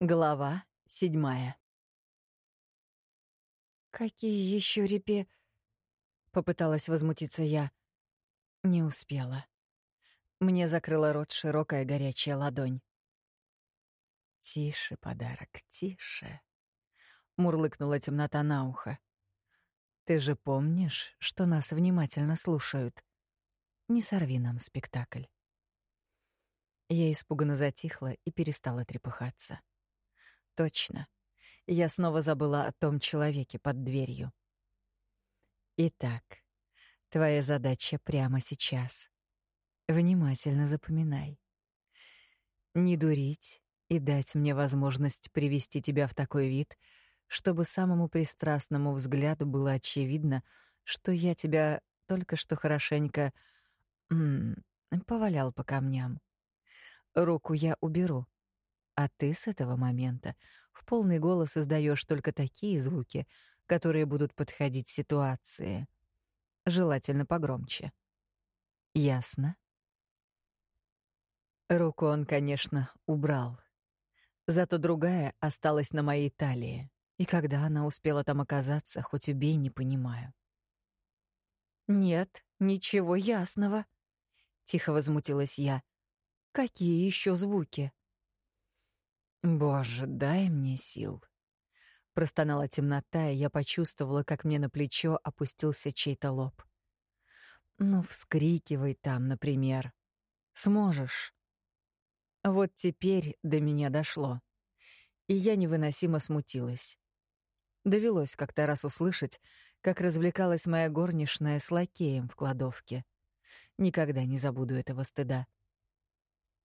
Глава седьмая. «Какие еще репе...» — попыталась возмутиться я. Не успела. Мне закрыла рот широкая горячая ладонь. «Тише, подарок, тише», — мурлыкнула темнота на ухо. «Ты же помнишь, что нас внимательно слушают? Не сорви нам спектакль». Я испуганно затихла и перестала трепыхаться. Точно. Я снова забыла о том человеке под дверью. Итак, твоя задача прямо сейчас. Внимательно запоминай. Не дурить и дать мне возможность привести тебя в такой вид, чтобы самому пристрастному взгляду было очевидно, что я тебя только что хорошенько м -м, повалял по камням. Руку я уберу, а ты с этого момента в полный голос издаешь только такие звуки, которые будут подходить ситуации. Желательно погромче. Ясно? Руку он, конечно, убрал. Зато другая осталась на моей талии. И когда она успела там оказаться, хоть убей, не понимаю. «Нет, ничего ясного», — тихо возмутилась я. «Какие еще звуки?» Боже, дай мне сил. Простонала темнота, и я почувствовала, как мне на плечо опустился чей-то лоб. Ну, вскрикивай там, например. Сможешь. Вот теперь до меня дошло. И я невыносимо смутилась. Довелось как-то раз услышать, как развлекалась моя горничная с лакеем в кладовке. Никогда не забуду этого стыда.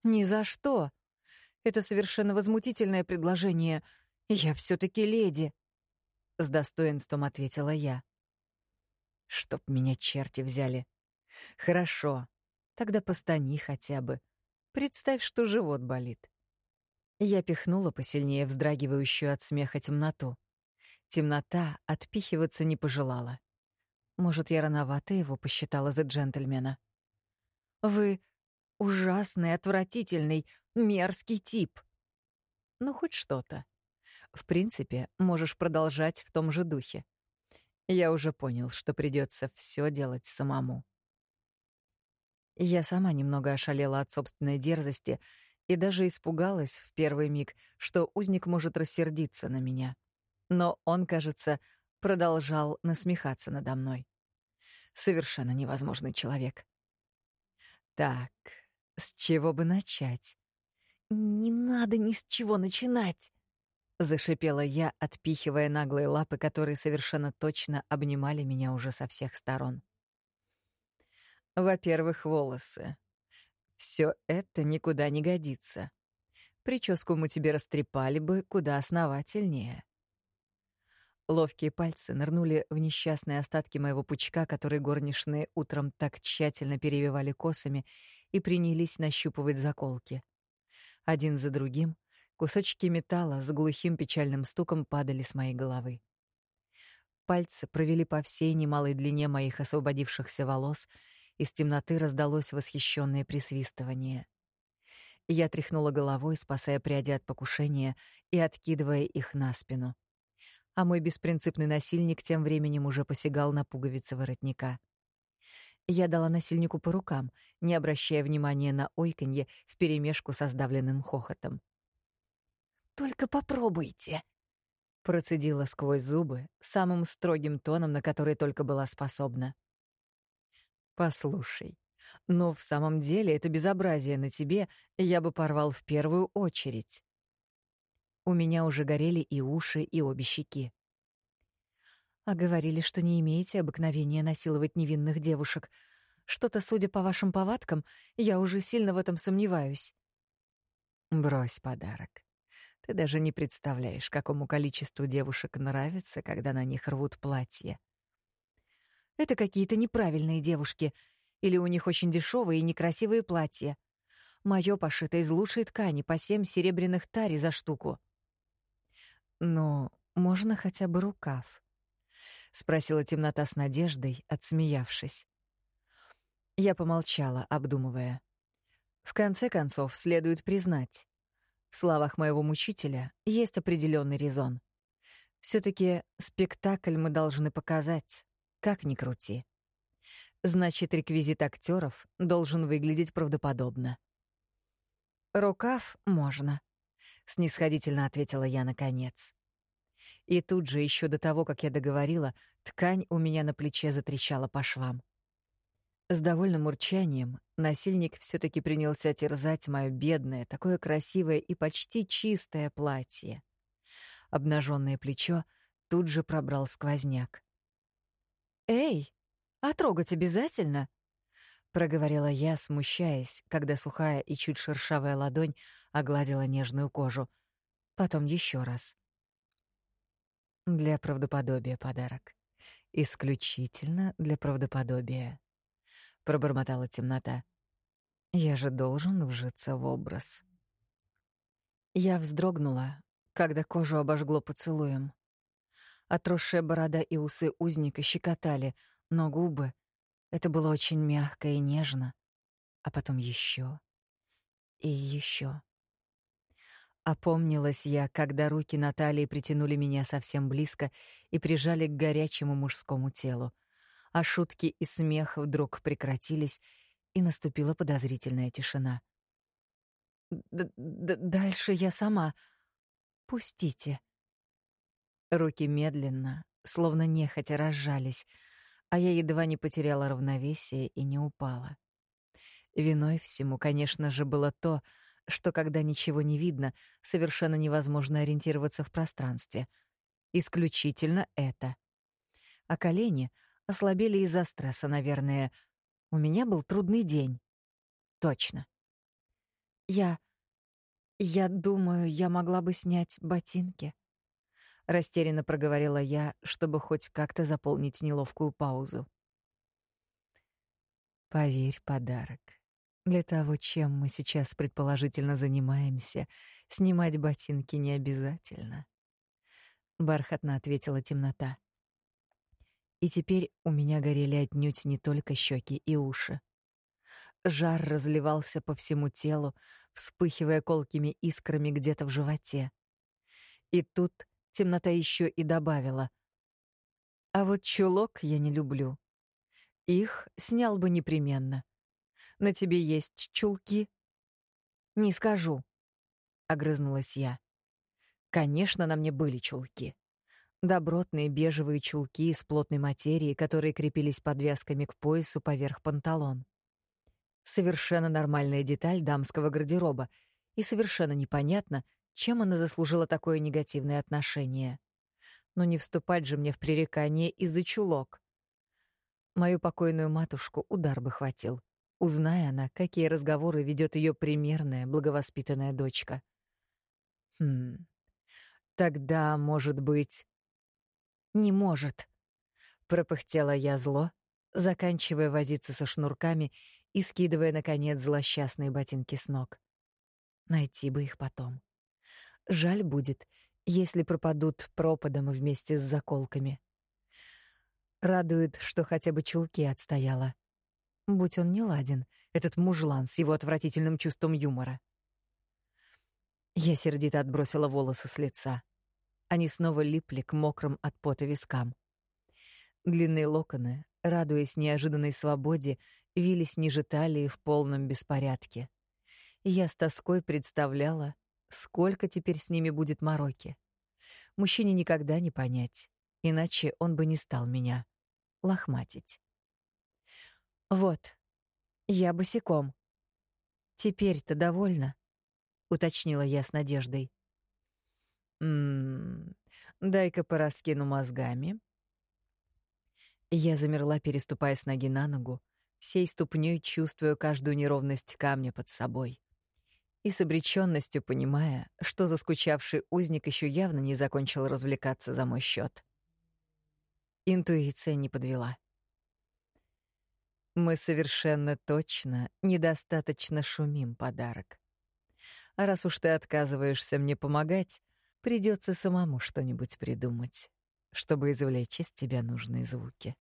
«Ни за что!» Это совершенно возмутительное предложение. Я все таки леди. С достоинством ответила я. Чтоб меня черти взяли. Хорошо. Тогда постани хотя бы. Представь, что живот болит. Я пихнула посильнее вздрагивающую от смеха темноту. Темнота отпихиваться не пожелала. Может, я рановато его посчитала за джентльмена. Вы ужасный, отвратительный, Мерзкий тип. Ну, хоть что-то. В принципе, можешь продолжать в том же духе. Я уже понял, что придется все делать самому. Я сама немного ошалела от собственной дерзости и даже испугалась в первый миг, что узник может рассердиться на меня. Но он, кажется, продолжал насмехаться надо мной. Совершенно невозможный человек. Так, с чего бы начать? «Не надо ни с чего начинать!» — зашипела я, отпихивая наглые лапы, которые совершенно точно обнимали меня уже со всех сторон. Во-первых, волосы. Все это никуда не годится. Прическу мы тебе растрепали бы куда основательнее. Ловкие пальцы нырнули в несчастные остатки моего пучка, которые горничные утром так тщательно перевивали косами, и принялись нащупывать заколки. Один за другим кусочки металла с глухим печальным стуком падали с моей головы. Пальцы провели по всей немалой длине моих освободившихся волос, из темноты раздалось восхищенное присвистывание. Я тряхнула головой, спасая пряди от покушения и откидывая их на спину. А мой беспринципный насильник тем временем уже посягал на пуговицы воротника. Я дала насильнику по рукам, не обращая внимания на ойканье вперемешку со сдавленным хохотом. «Только попробуйте!» Процедила сквозь зубы самым строгим тоном, на который только была способна. «Послушай, но в самом деле это безобразие на тебе я бы порвал в первую очередь». У меня уже горели и уши, и обе щеки. А говорили, что не имеете обыкновения насиловать невинных девушек. Что-то, судя по вашим повадкам, я уже сильно в этом сомневаюсь. Брось подарок. Ты даже не представляешь, какому количеству девушек нравится, когда на них рвут платье. Это какие-то неправильные девушки, или у них очень дешевые и некрасивые платья. Моё пошито из лучшей ткани по семь серебряных тари за штуку. Но можно хотя бы рукав. — спросила темнота с надеждой, отсмеявшись. Я помолчала, обдумывая. В конце концов, следует признать, В словах моего мучителя есть определенный резон. все таки спектакль мы должны показать, как ни крути. Значит, реквизит актеров должен выглядеть правдоподобно. «Рукав можно», — снисходительно ответила я наконец. И тут же, еще до того, как я договорила, ткань у меня на плече затрещала по швам. С довольным урчанием насильник все таки принялся терзать мое бедное, такое красивое и почти чистое платье. Обнаженное плечо тут же пробрал сквозняк. «Эй, а трогать обязательно?» — проговорила я, смущаясь, когда сухая и чуть шершавая ладонь огладила нежную кожу. Потом еще раз. Для правдоподобия подарок. Исключительно для правдоподобия пробормотала темнота. Я же должен вжиться в образ. Я вздрогнула, когда кожу обожгло поцелуем. Отросшая борода и усы узника щекотали, но губы — это было очень мягко и нежно. А потом еще и еще. Опомнилась я, когда руки Натальи притянули меня совсем близко и прижали к горячему мужскому телу а шутки и смех вдруг прекратились, и наступила подозрительная тишина. Д -д «Дальше я сама. Пустите». Руки медленно, словно нехотя разжались, а я едва не потеряла равновесие и не упала. Виной всему, конечно же, было то, что когда ничего не видно, совершенно невозможно ориентироваться в пространстве. Исключительно это. А колени — Ослабели из-за стресса, наверное. У меня был трудный день. Точно. Я... Я думаю, я могла бы снять ботинки. Растерянно проговорила я, чтобы хоть как-то заполнить неловкую паузу. Поверь, подарок. Для того, чем мы сейчас предположительно занимаемся, снимать ботинки не обязательно. Бархатно ответила темнота. И теперь у меня горели отнюдь не только щеки и уши. Жар разливался по всему телу, вспыхивая колкими искрами где-то в животе. И тут темнота еще и добавила. А вот чулок я не люблю. Их снял бы непременно. На тебе есть чулки? Не скажу, огрызнулась я. Конечно, на мне были чулки. Добротные бежевые чулки из плотной материи, которые крепились подвязками к поясу поверх панталон. Совершенно нормальная деталь дамского гардероба, и совершенно непонятно, чем она заслужила такое негативное отношение. Но не вступать же мне в пререкание из-за чулок. Мою покойную матушку удар бы хватил, узная она, какие разговоры ведет ее примерная, благовоспитанная дочка. Хм. Тогда, может быть, не может. Пропыхтела я зло, заканчивая возиться со шнурками и скидывая, наконец, злосчастные ботинки с ног. Найти бы их потом. Жаль будет, если пропадут пропадом вместе с заколками. Радует, что хотя бы чулки отстояла. Будь он не ладен, этот мужлан с его отвратительным чувством юмора. Я сердито отбросила волосы с лица. Они снова липли к мокрым от пота вискам. Длинные локоны, радуясь неожиданной свободе, вились ниже талии в полном беспорядке. Я с тоской представляла, сколько теперь с ними будет мороки. Мужчине никогда не понять, иначе он бы не стал меня лохматить. Вот, я босиком. Теперь-то довольна, уточнила я с надеждой. М-м, дай-ка пораскину мозгами. Я замерла, переступая с ноги на ногу, всей ступней чувствуя каждую неровность камня под собой. И с обречённостью понимая, что заскучавший узник ещё явно не закончил развлекаться за мой счёт. Интуиция не подвела. Мы совершенно точно недостаточно шумим подарок. А раз уж ты отказываешься мне помогать, Придется самому что-нибудь придумать, чтобы извлечь из тебя нужные звуки.